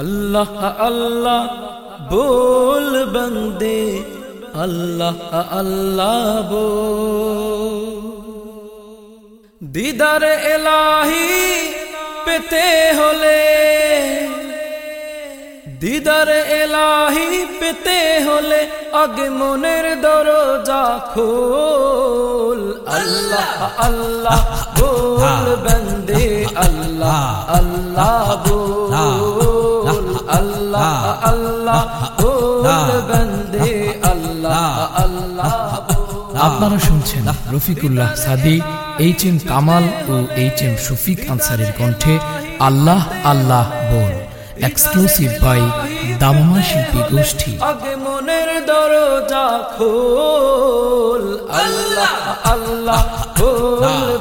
আল্লাহ আল্লাহ বোল বন্দে আল্লাহ আল্লাহ বো দিদার এলাহি পেতে হলে দিদার এলাহি পেতে হলে আগে মনের দরজা খোল। আল্লাহ আল্লাহ বল বন্দে আল্লাহ আল্লাহ বল। আল্লাহ বল বন্দে আল্লাহ আল্লাহ আপনারা শুনছেন রফিকুল্লাহ সাদি এইচ এম কামাল ও এইচ এম শফিক আনসারের কণ্ঠে আল্লাহ আল্লাহ বল। এক্সক্লুসিভ বাই দামমা শিল্পী গোষ্ঠী। আগে মনের দরজা খোল। আল্লাহ আল্লাহ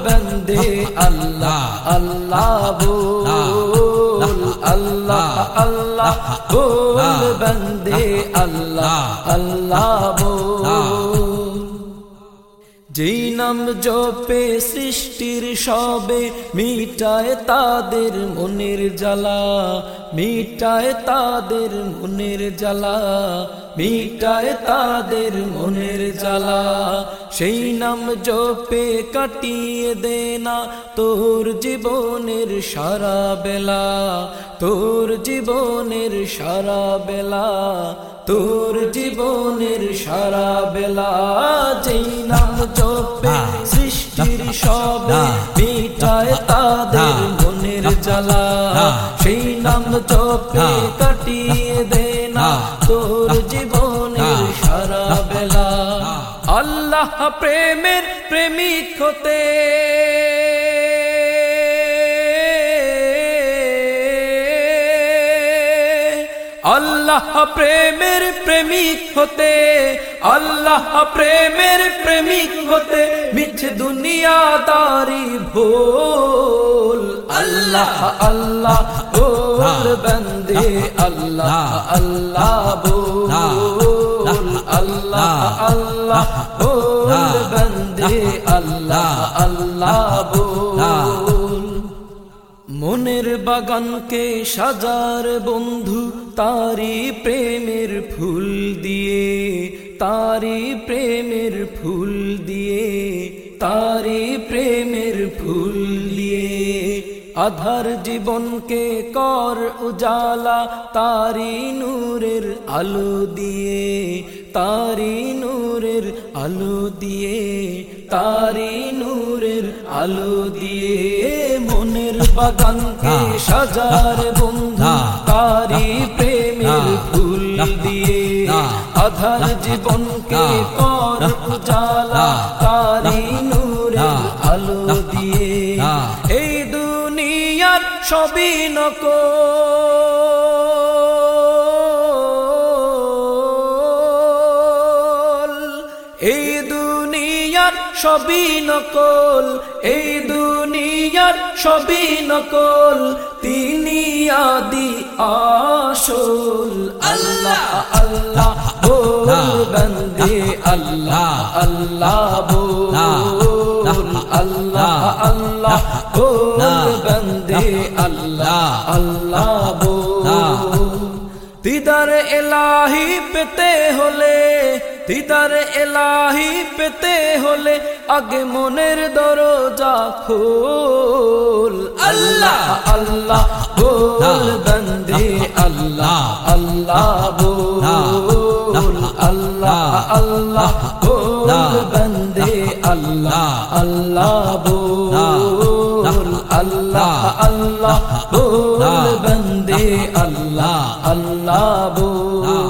বন্দে আল্লাহ আল্লাহ বল। আল্লাহ আল্লাহ বল বন্দে আল্লাহ আল্লাহ বল যেই নাম জপে সৃষ্টির সবে, মিটায় তাদের মনের জ্বালা, মিটায় তাদের মনের জ্বালা, মিটায় তাদের মনের জ্বালা। সেই নাম জপে কাটিয়ে দে না তোর জীবনের সারা বেলা, তোর জীবনের সারা বেলা। তোর জীবনের সারা বেলা যেই নাম জপে সৃষ্টির সবে মিটায় তাদের মনের জ্বালা। সেই নাম জপে কাটিয়ে দে না তোর জীবনের সারা বেলা। আল্লাহ প্রেমের প্রেমিক হতে আল্লাহ প্রেমের প্রেমিক হতে আল্লাহ প্রেমের প্রেমিক হতে মিছে দুনিয়াদারি ভোল আল্লাহ আল্লাহ বল বন্দে আল্লাহ আল্লাহ বল আল্লাহ আল্লাহ বল বন্দে মনের বাগানকে সাজার বন্ধু তারি প্রেমের ফুল দিয়ে তারি প্রেমের ফুল দিয়ে তারি প্রেমের ফুল দিয়ে। আধার জীবনকে কর উজালা তারি নূরের আলো দিয়ে তারি নূরের আলো দিয়ে তারি নূরের আলো দিয়ে মনের বাগানকে সাজার বন্ধু তারি প্রেমের ফুল দিয়ে আধার জীবনকে কর উজালা তারি নূরের আলো দিয়ে এই দুনিয়ার সবই নকল। সবই নকল, এই দুনিয়ার সবই নকল, তিনি আদি আসল। আল্লাহ আল্লাহ বল বন্দে আল্লাহ আল্লাহ বল আল্লাহ আল্লাহ বল বন্দে আল্লাহ আল্লাহ বল দিদার এলাহি পেতে হলে দিদার এলাহি পেতে হলে আগে মনের দরজা খোল। আল্লাহ। আল্লাহ বল বন্দে আল্লাহ আল্লাহ। বল। আল্লাহ। আল্লাহ বল বন্দে আল্লাহ আল্লাহ। বল। আল্লাহ। আল্লাহ বল বন্দে আল্লাহ। আল্লাহ বল।